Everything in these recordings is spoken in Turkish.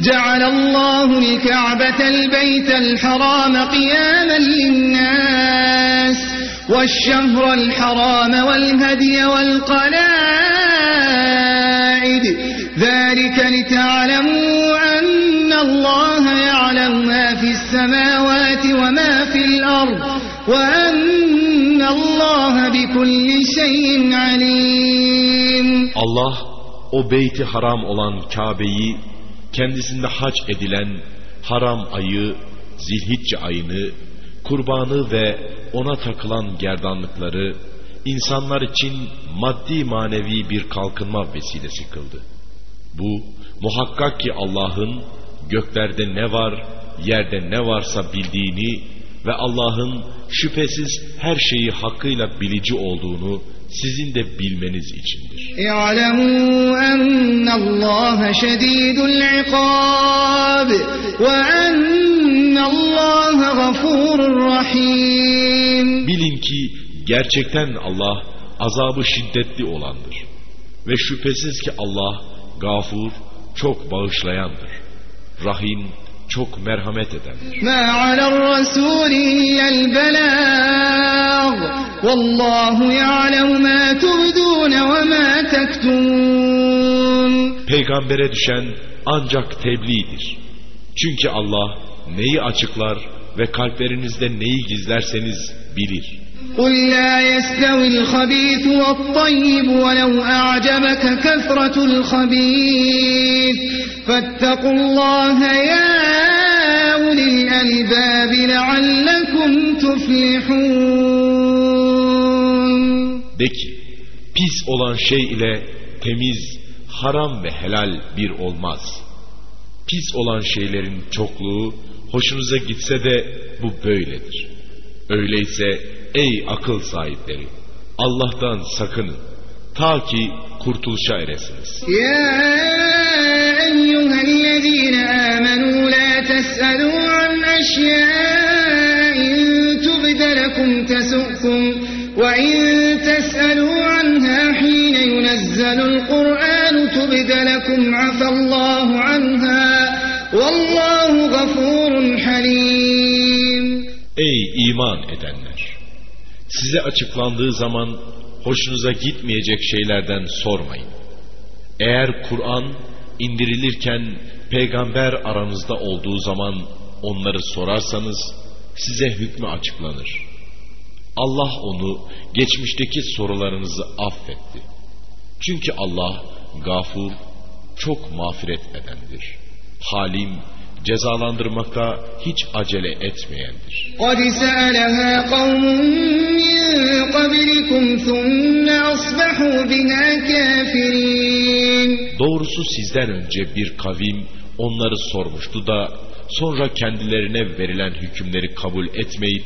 جعل الله الكعبة البيت الحرام قياما للناس والشهر الحرام والهدي والقلائد. ذلك لتعلموا أن الله يعلم ما في السماوات وما في الأرض وأن الله بكل شيء عليم. Allah o beyti haram olan Kabe'yi kendisinde hac edilen haram ayı, zilhicce ayını, kurbanı ve ona takılan gerdanlıkları insanlar için maddi manevi bir kalkınma vesilesi kıldı. Bu muhakkak ki Allah'ın göklerde ne var, yerde ne varsa bildiğini ve Allah'ın şüphesiz her şeyi hakkıyla bilici olduğunu sizin de bilmeniz içindir. İ'lemû ennallâhe şedîdül ikâb ve ennallâhe gafûrur rahîm. Bilin ki gerçekten Allah azabı şiddetli olandır. Ve şüphesiz ki Allah gafur, çok bağışlayandır. Rahim, çok merhamet edendir. ما على الرسول إلا البلاغ والله يعلم ما تبدون وما تكتمون Peygambere düşen ancak tebliğdir. Çünkü Allah neyi açıklar ve kalplerinizde neyi gizlerseniz bilir. قل لا يستوي الخبيث والطيب ولو أعجبك كثرة الخبيث فاتقوا الله يا تفلحون De ki, pis olan şey ile temiz, haram ve helal bir olmaz. Pis olan şeylerin çokluğu hoşunuza gitse de bu böyledir. Öyleyse ey akıl sahipleri, Allah'tan sakının, ta ki kurtuluşa eresiniz. يا أيها الذين آمنوا لا تسألوا عن أشياء إن تبد لكم تسؤكم وإن تسألوا عنها حين ينزل القرآن تبد لكم عفى الله عنها والله غفور حليم Ey iman edenler! Size açıklandığı zaman hoşunuza gitmeyecek şeylerden sormayın. Eğer Kur'an indirilirken peygamber aranızda olduğu zaman onları sorarsanız size hükmü açıklanır. Allah onu geçmişteki sorularınızı affetti. Çünkü Allah gafur, çok mağfiret edendir. Halim, cezalandırmakta hiç acele etmeyendir. قد سألها قوم من قبلكم ثم أصبحوا بها كافرين Doğrusu sizden önce bir kavim onları sormuştu da sonra kendilerine verilen hükümleri kabul etmeyip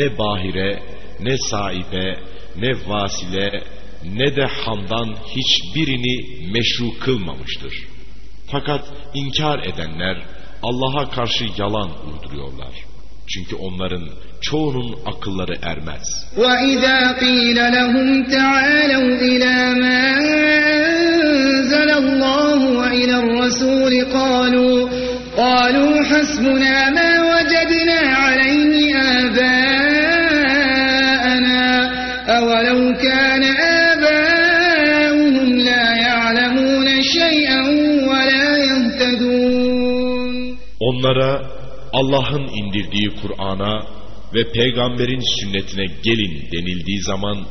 ne bahire, ne saibe, ne vasile, ne de hamdan hiçbirini meşru kılmamıştır. Fakat inkar edenler Allah'a karşı yalan uyduruyorlar. Çünkü onların çoğunun akılları ermez. وإذا قيل لهم تعالوا إلى ما أنزل الله وإلى الرسول قالوا قالوا حسبنا ما Onlara Allah'ın indirdiği Kur'an'a ve peygamberin sünnetine gelin denildiği zaman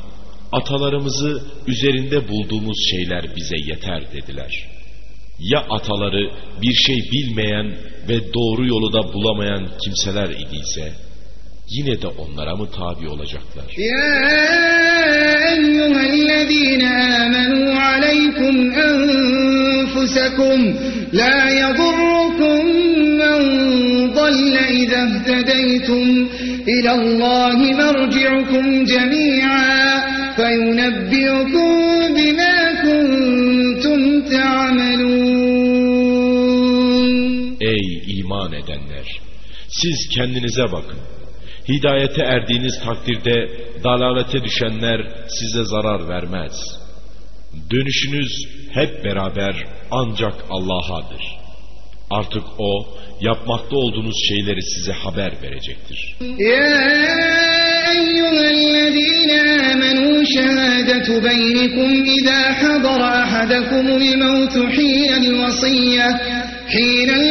atalarımızı üzerinde bulduğumuz şeyler bize yeter dediler. Ya ataları bir şey bilmeyen ve doğru yolu da bulamayan kimseler idiyse yine de onlara mı tabi olacaklar? Ya eyyühellezine amenu aleykum enfusekum la yadurrukum اهْتَدَيْتُمْ إِلَى اللَّهِ مَرْجِعُكُمْ جَمِيعًا فَيُنَبِّئُكُم بِمَا كُنتُمْ تَعْمَلُونَ Ey iman edenler! Siz kendinize bakın. Hidayete erdiğiniz takdirde dalalete düşenler size zarar vermez. Dönüşünüz hep beraber ancak Allah'adır. Artık o yapmakta olduğunuz şeyleri size haber verecektir. Ya eyyühellezine amenu şehadetu beynikum idâ hadara ahadekumul mevtu hînel vasiyye hînel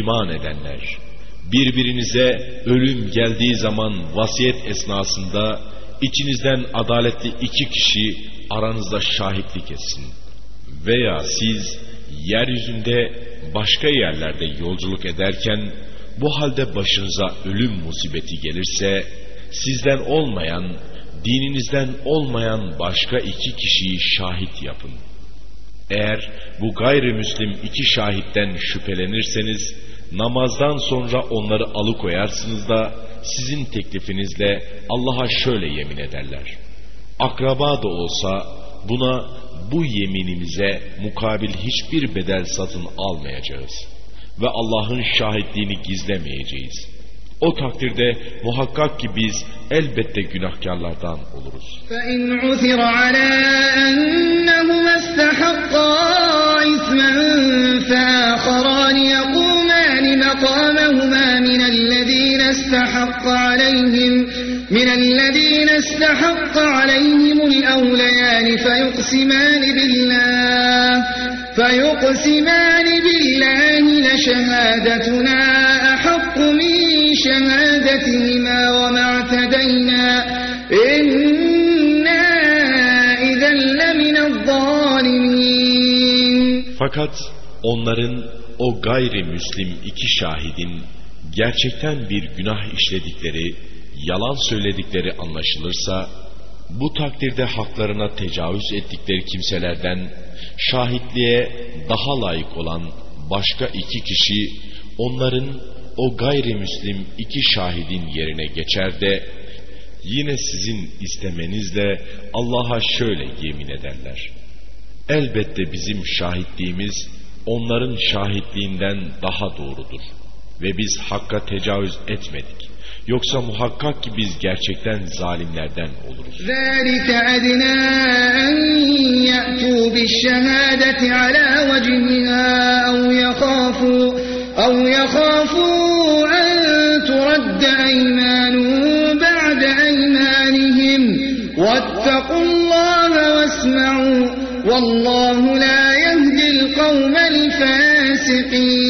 iman edenler! Birbirinize ölüm geldiği zaman vasiyet esnasında içinizden adaletli iki kişi aranızda şahitlik etsin. Veya siz yeryüzünde başka yerlerde yolculuk ederken bu halde başınıza ölüm musibeti gelirse sizden olmayan, dininizden olmayan başka iki kişiyi şahit yapın. Eğer bu gayrimüslim iki şahitten şüphelenirseniz namazdan sonra onları alıkoyarsınız da sizin teklifinizle Allah'a şöyle yemin ederler. Akraba da olsa buna bu yeminimize mukabil hiçbir bedel satın almayacağız ve Allah'ın şahitliğini gizlemeyeceğiz. O takdirde muhakkak ki biz elbette günahkarlardan oluruz. الذين استحق عليهم الأوليان فيقسمان بالله فيقسمان بالله لشهادتنا أحق من شهادتهما وما اعتدينا إنا إذا لمن الظالمين Fakat onların o gayrimüslim iki şahidin gerçekten bir günah işledikleri, yalan söyledikleri anlaşılırsa, bu takdirde haklarına tecavüz ettikleri kimselerden şahitliğe daha layık olan başka iki kişi onların o gayrimüslim iki şahidin yerine geçer de yine sizin istemenizle Allah'a şöyle yemin ederler. Elbette bizim şahitliğimiz onların şahitliğinden daha doğrudur ve biz hakka tecavüz etmedik. Yoksa muhakkak ki biz gerçekten zalimlerden oluruz. ذلك أدنى أن يأتوا بالشهادة على وجهها أو يخافوا أو يخافوا أن ترد أيمان بعد أيمانهم واتقوا الله واسمعوا والله لا يهدي القوم الفاسقين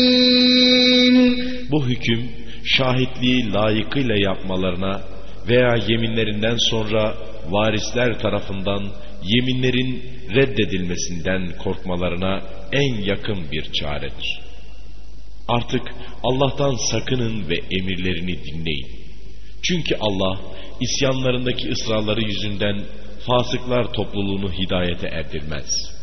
Bu hüküm şahitliği layıkıyla yapmalarına veya yeminlerinden sonra varisler tarafından yeminlerin reddedilmesinden korkmalarına en yakın bir çaredir. Artık Allah'tan sakının ve emirlerini dinleyin. Çünkü Allah isyanlarındaki ısrarları yüzünden fasıklar topluluğunu hidayete erdirmez.''